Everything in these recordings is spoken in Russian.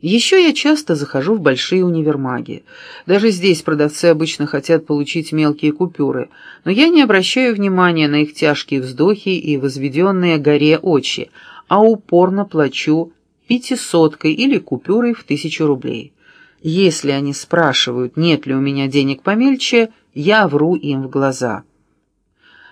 Еще я часто захожу в большие универмаги. Даже здесь продавцы обычно хотят получить мелкие купюры, но я не обращаю внимания на их тяжкие вздохи и возведенные горе очи, а упорно плачу пятисоткой или купюрой в тысячу рублей. Если они спрашивают, нет ли у меня денег помельче, я вру им в глаза.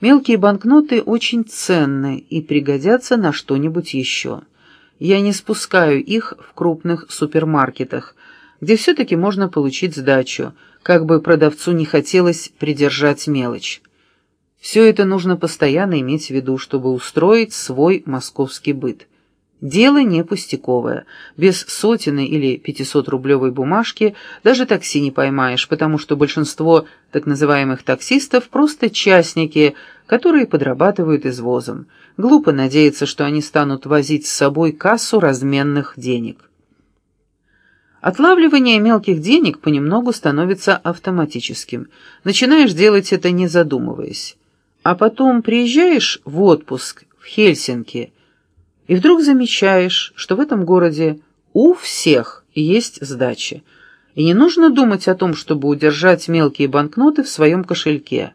Мелкие банкноты очень ценны и пригодятся на что-нибудь еще я не спускаю их в крупных супермаркетах, где все-таки можно получить сдачу, как бы продавцу не хотелось придержать мелочь. Все это нужно постоянно иметь в виду, чтобы устроить свой московский быт. Дело не пустяковое. Без сотенной или пятисотрублевой бумажки даже такси не поймаешь, потому что большинство так называемых таксистов просто частники, которые подрабатывают извозом. Глупо надеяться, что они станут возить с собой кассу разменных денег. Отлавливание мелких денег понемногу становится автоматическим. Начинаешь делать это не задумываясь. А потом приезжаешь в отпуск в Хельсинки – и вдруг замечаешь, что в этом городе у всех есть сдача, и не нужно думать о том, чтобы удержать мелкие банкноты в своем кошельке.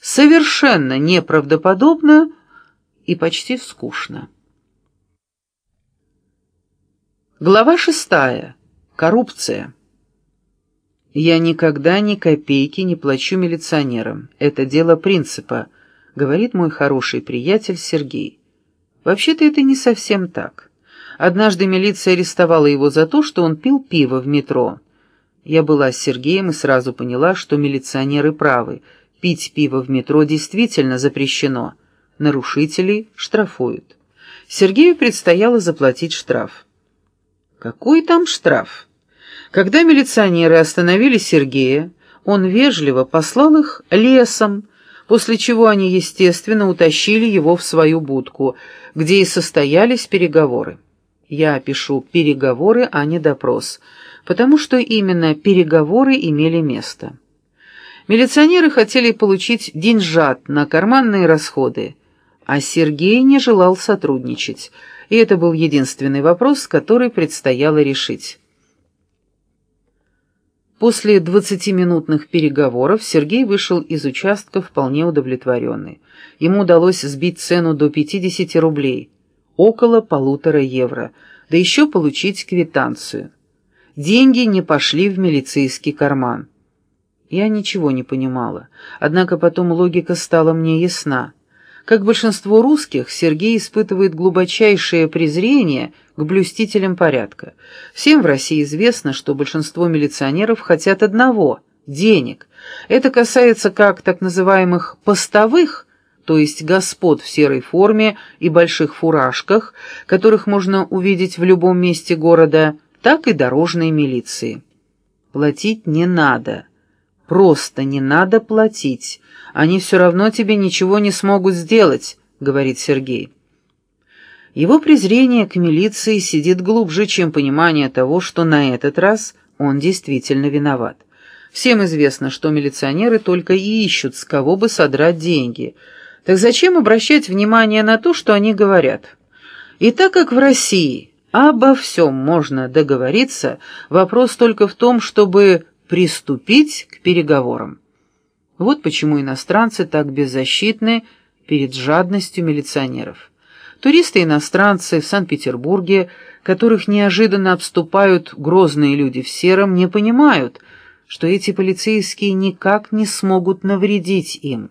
Совершенно неправдоподобно и почти скучно. Глава шестая. Коррупция. «Я никогда ни копейки не плачу милиционерам. Это дело принципа», — говорит мой хороший приятель Сергей. Вообще-то это не совсем так. Однажды милиция арестовала его за то, что он пил пиво в метро. Я была с Сергеем и сразу поняла, что милиционеры правы. Пить пиво в метро действительно запрещено. Нарушителей штрафуют. Сергею предстояло заплатить штраф. Какой там штраф? Когда милиционеры остановили Сергея, он вежливо послал их лесом, после чего они, естественно, утащили его в свою будку, где и состоялись переговоры. Я пишу «переговоры», а не «допрос», потому что именно переговоры имели место. Милиционеры хотели получить деньжат на карманные расходы, а Сергей не желал сотрудничать, и это был единственный вопрос, который предстояло решить. После двадцатиминутных переговоров Сергей вышел из участка вполне удовлетворенный. Ему удалось сбить цену до 50 рублей, около полутора евро, да еще получить квитанцию. Деньги не пошли в милицейский карман. Я ничего не понимала, однако потом логика стала мне ясна. Как большинство русских, Сергей испытывает глубочайшее презрение к блюстителям порядка. Всем в России известно, что большинство милиционеров хотят одного – денег. Это касается как так называемых «постовых», то есть господ в серой форме и больших фуражках, которых можно увидеть в любом месте города, так и дорожной милиции. Платить не надо. Просто не надо платить. Они все равно тебе ничего не смогут сделать, говорит Сергей. Его презрение к милиции сидит глубже, чем понимание того, что на этот раз он действительно виноват. Всем известно, что милиционеры только и ищут, с кого бы содрать деньги. Так зачем обращать внимание на то, что они говорят? И так как в России обо всем можно договориться, вопрос только в том, чтобы приступить к переговорам. Вот почему иностранцы так беззащитны перед жадностью милиционеров. Туристы-иностранцы в Санкт-Петербурге, которых неожиданно обступают грозные люди в сером, не понимают, что эти полицейские никак не смогут навредить им.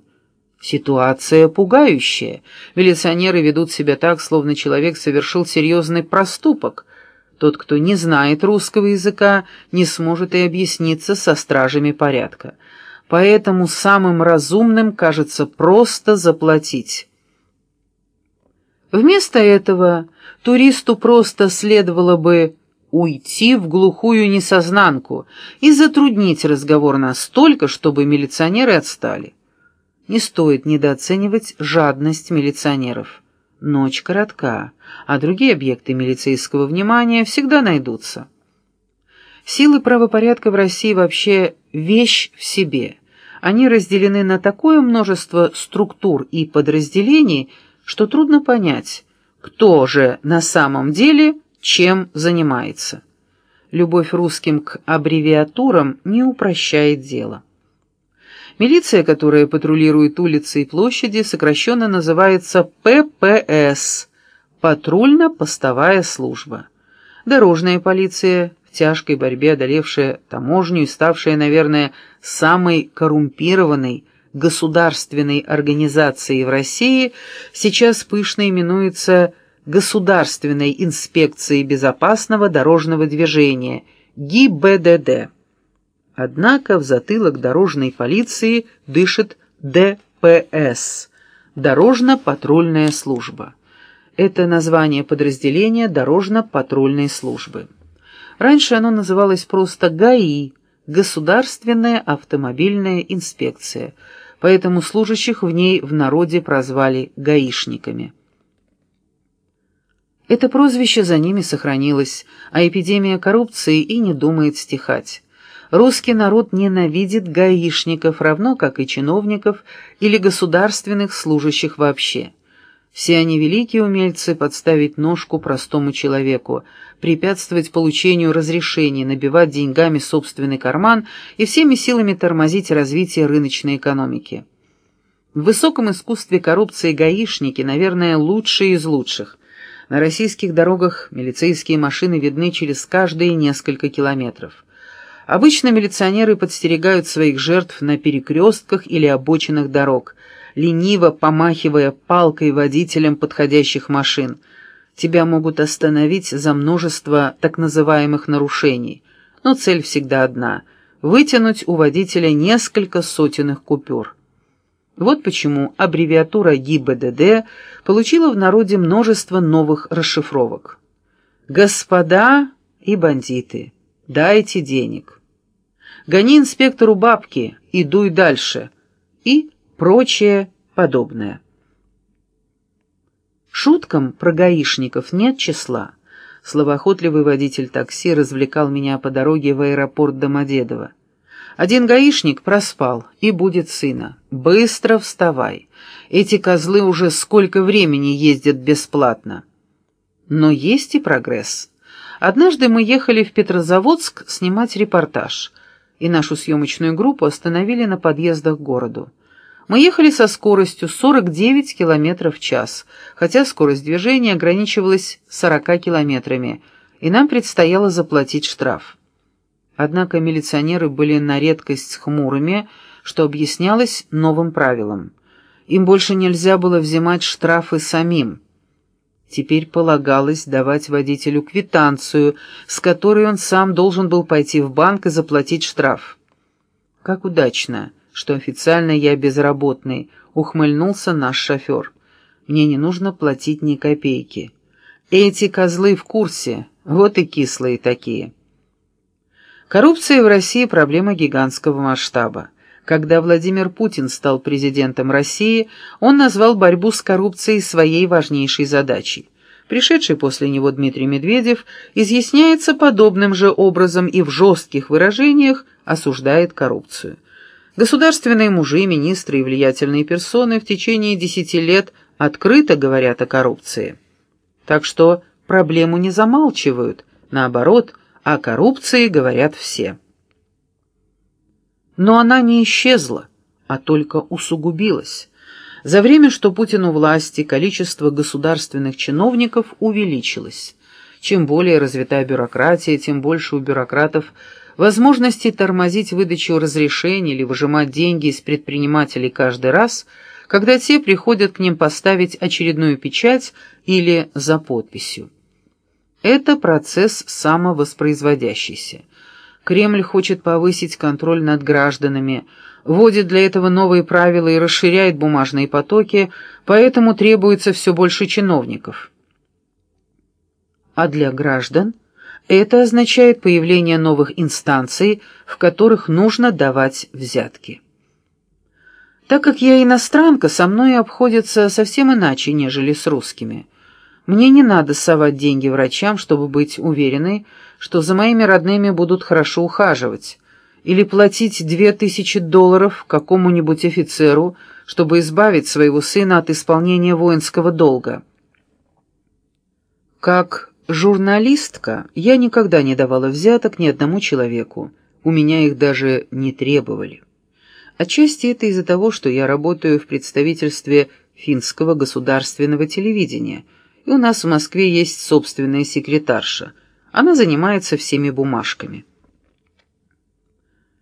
Ситуация пугающая. Милиционеры ведут себя так, словно человек совершил серьезный проступок. Тот, кто не знает русского языка, не сможет и объясниться со стражами порядка. Поэтому самым разумным кажется просто заплатить. Вместо этого туристу просто следовало бы уйти в глухую несознанку и затруднить разговор настолько, чтобы милиционеры отстали. Не стоит недооценивать жадность милиционеров. Ночь коротка, а другие объекты милицейского внимания всегда найдутся. Силы правопорядка в России вообще вещь в себе. Они разделены на такое множество структур и подразделений, что трудно понять, кто же на самом деле чем занимается. Любовь русским к аббревиатурам не упрощает дело. Милиция, которая патрулирует улицы и площади, сокращенно называется ППС – патрульно-постовая служба. Дорожная полиция, в тяжкой борьбе одолевшая таможню и ставшая, наверное, самой коррумпированной государственной организацией в России, сейчас пышно именуется Государственной инспекцией безопасного дорожного движения – ГИБДД. Однако в затылок дорожной полиции дышит ДПС – Дорожно-патрульная служба. Это название подразделения Дорожно-патрульной службы. Раньше оно называлось просто ГАИ – Государственная автомобильная инспекция, поэтому служащих в ней в народе прозвали гаишниками. Это прозвище за ними сохранилось, а эпидемия коррупции и не думает стихать. Русский народ ненавидит гаишников, равно как и чиновников или государственных служащих вообще. Все они великие умельцы подставить ножку простому человеку, препятствовать получению разрешений, набивать деньгами собственный карман и всеми силами тормозить развитие рыночной экономики. В высоком искусстве коррупции гаишники, наверное, лучшие из лучших. На российских дорогах милицейские машины видны через каждые несколько километров. Обычно милиционеры подстерегают своих жертв на перекрестках или обочинах дорог, лениво помахивая палкой водителям подходящих машин. Тебя могут остановить за множество так называемых нарушений, но цель всегда одна — вытянуть у водителя несколько сотенных купюр. Вот почему аббревиатура ГИБДД получила в народе множество новых расшифровок. «Господа и бандиты, дайте денег» гони инспектору бабки и дуй дальше, и прочее подобное. Шуткам про гаишников нет числа. Словоохотливый водитель такси развлекал меня по дороге в аэропорт Домодедово. Один гаишник проспал, и будет сына. Быстро вставай. Эти козлы уже сколько времени ездят бесплатно. Но есть и прогресс. Однажды мы ехали в Петрозаводск снимать репортаж и нашу съемочную группу остановили на подъездах к городу. Мы ехали со скоростью 49 км в час, хотя скорость движения ограничивалась 40 километрами, и нам предстояло заплатить штраф. Однако милиционеры были на редкость хмурыми, что объяснялось новым правилом. Им больше нельзя было взимать штрафы самим. Теперь полагалось давать водителю квитанцию, с которой он сам должен был пойти в банк и заплатить штраф. «Как удачно, что официально я безработный», — ухмыльнулся наш шофер. «Мне не нужно платить ни копейки. Эти козлы в курсе, вот и кислые такие». Коррупция в России – проблема гигантского масштаба. Когда Владимир Путин стал президентом России, он назвал борьбу с коррупцией своей важнейшей задачей. Пришедший после него Дмитрий Медведев изъясняется подобным же образом и в жестких выражениях осуждает коррупцию. Государственные мужи, министры и влиятельные персоны в течение десяти лет открыто говорят о коррупции. Так что проблему не замалчивают, наоборот, о коррупции говорят все. Но она не исчезла, а только усугубилась. За время, что Путин у власти, количество государственных чиновников увеличилось. Чем более развитая бюрократия, тем больше у бюрократов возможностей тормозить выдачу разрешений или выжимать деньги из предпринимателей каждый раз, когда те приходят к ним поставить очередную печать или за подписью. Это процесс самовоспроизводящийся. Кремль хочет повысить контроль над гражданами, вводит для этого новые правила и расширяет бумажные потоки, поэтому требуется все больше чиновников. А для граждан это означает появление новых инстанций, в которых нужно давать взятки. Так как я иностранка, со мной обходятся совсем иначе, нежели с русскими – мне не надо совать деньги врачам, чтобы быть уверенной, что за моими родными будут хорошо ухаживать, или платить две тысячи долларов какому-нибудь офицеру, чтобы избавить своего сына от исполнения воинского долга. Как журналистка я никогда не давала взяток ни одному человеку, у меня их даже не требовали. Отчасти это из-за того, что я работаю в представительстве финского государственного телевидения – и у нас в Москве есть собственная секретарша. Она занимается всеми бумажками.